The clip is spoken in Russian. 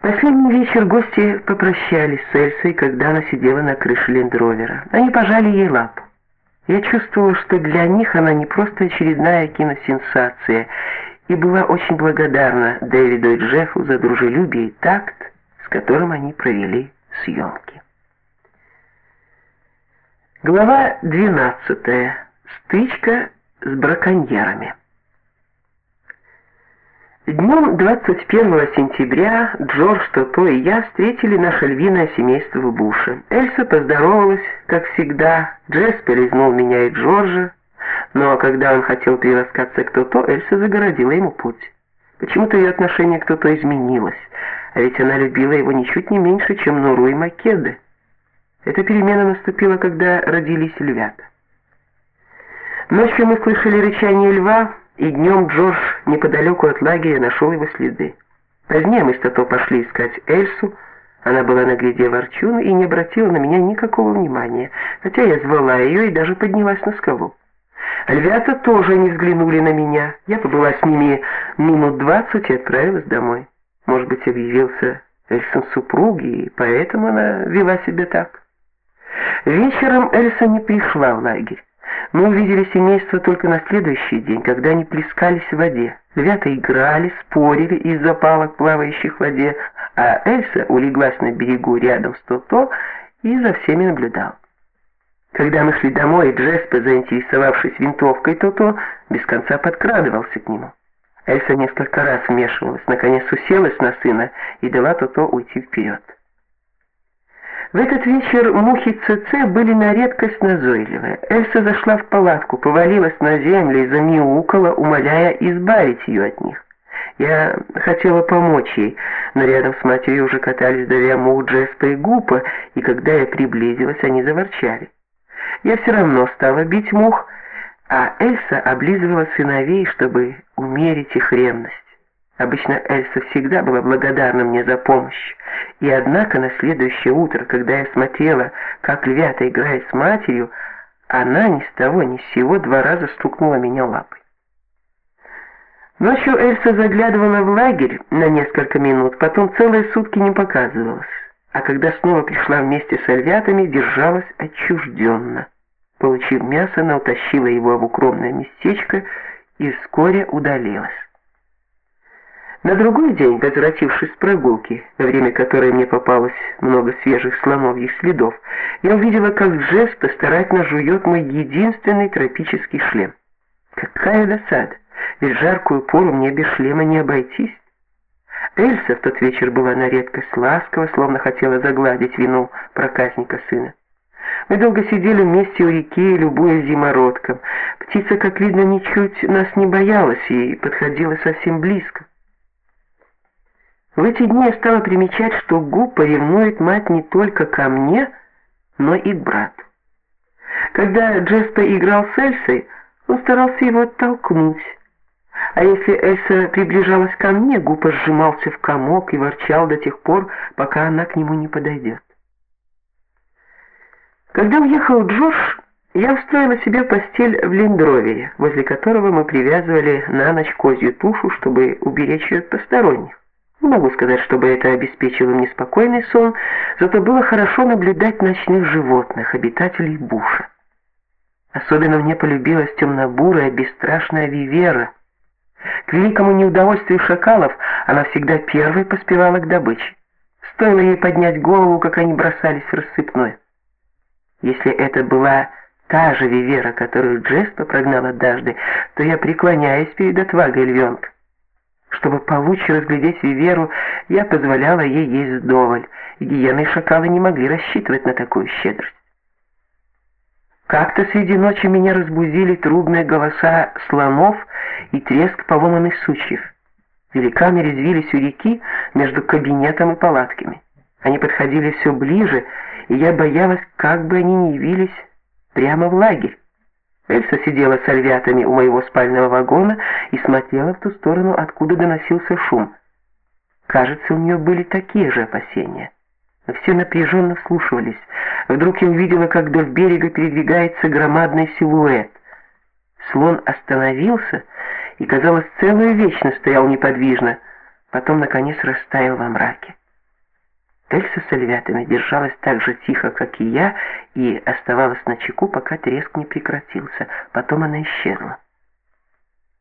Последний вечер гости попрощались с Эльсой, когда она сидела на крыше лендровера. Они пожали ей лапу. Я чувствовала, что для них она не просто очередная киносенсация, и была очень благодарна Дэвиду и Джеффу за дружелюбие и такт, с которым они провели съемки. Глава 12. Стычка с браконьерами. Днем 21 сентября Джордж, Тото и я встретили наше львиное семейство в Буше. Эльса поздоровалась, как всегда, Джесс полизнул меня и Джорджа, но когда он хотел приласкаться к Тото, Эльса загородила ему путь. Почему-то ее отношение к Тото изменилось, а ведь она любила его ничуть не меньше, чем Нуру и Македы. Эта перемена наступила, когда родились львята. Ночью мы слышали рычание льва, и днем Джордж неподалеку от лагеря нашел его следы. Позднее мы с Тото пошли искать Эльсу, она была на гряде ворчун и не обратила на меня никакого внимания, хотя я звала ее и даже поднялась на скалу. Львята тоже не взглянули на меня. Я побыла с ними минут двадцать и отправилась домой. Может быть, объявился Эльсон супруги, и поэтому она вела себя так. Вечером Эльса не пришла в лагерь. Мы увидели семейство только на следующий день, когда они плескались в воде. Львята играли, спорили из-за палок, плавающих в воде, а Эльса улеглась на берегу рядом с Тото и за всеми наблюдал. Когда мы шли домой, Джеспе, заинтересовавшись винтовкой Тото, без конца подкрадывался к нему. Эльса несколько раз вмешивалась, наконец уселась на сына и дала Тото уйти вперед. В этот вечер мухи ЦЦ были на редкость назойливые. Эльса зашла в палатку, повалилась на землю и замяукала, умоляя избавить ее от них. Я хотела помочь ей, но рядом с матерью уже катались давя мух Джеспа и Гупа, и когда я приблизилась, они заворчали. Я все равно стала бить мух, а Эльса облизывала сыновей, чтобы умерить их ревность. Обычно Эльса всегда была благодарна мне за помощь. И однако на следующее утро, когда я смотрела, как львята играет с матерью, она ни с того ни с сего два раза стукнула меня лапой. Ночью Эльса заглядывала в лагерь на несколько минут, потом целые сутки не показывалась. А когда снова пришла вместе с львятами, держалась отчужденно. Получив мясо, она утащила его в укромное местечко и вскоре удалилась. На другой день, возвратившись с прогулки, во время которой мне попалось много свежих слоновьих следов, я увидела, как Джеспа старательно жует мой единственный тропический шлем. Какая досада, ведь жаркую пору мне без шлема не обойтись. Эльса в тот вечер была на редкость ласкова, словно хотела загладить вину проказника сына. Мы долго сидели вместе у реки, любуясь зимородком. Птица, как видно, ничуть нас не боялась и подходила совсем близко. В эти дни я стала примечать, что Гупа ревнует мать не только ко мне, но и к брату. Когда Джеспа играл с Эльсой, он старался его оттолкнуть. А если Эльса приближалась ко мне, Гупа сжимался в комок и ворчал до тех пор, пока она к нему не подойдет. Когда уехал Джордж, я устроила себе постель в лендровере, возле которого мы привязывали на ночь козью тушу, чтобы уберечь ее от посторонних. Не могу сказать, чтобы это обеспечило мне спокойный сон, зато было хорошо наблюдать ночных животных, обитателей буша. Особенно мне полюбилась темно-бурая, бесстрашная вивера. К великому неудовольствию шакалов она всегда первой поспевала к добыче. Стоило ей поднять голову, как они бросались в рассыпной. Если это была та же вивера, которую Джеспа прогнал от дождя, то я преклоняюсь перед отвагой львенка. Чтобы получше разглядеть Виверу, я позволяла ей есть вдоволь, гиены и шакалы не могли рассчитывать на такую щедрость. Как-то среди ночи меня разбудили трубные голоса слонов и треск поломанных сучьев. Великаны резвились у реки между кабинетом и палатками. Они подходили все ближе, и я боялась, как бы они не явились прямо в лагерь. Эльса сидела с альвятами у моего спального вагона и смотрела в ту сторону, откуда доносился шум. Кажется, у нее были такие же опасения. Все напряженно вслушивались. Вдруг я увидела, как вдоль берега передвигается громадный силуэт. Слон остановился и, казалось, целую вечность стоял неподвижно, потом наконец растаял во мраке. Эльса с Альвятами держалась так же тихо, как и я, и оставалась на чеку, пока треск не прекратился. Потом она исчезла.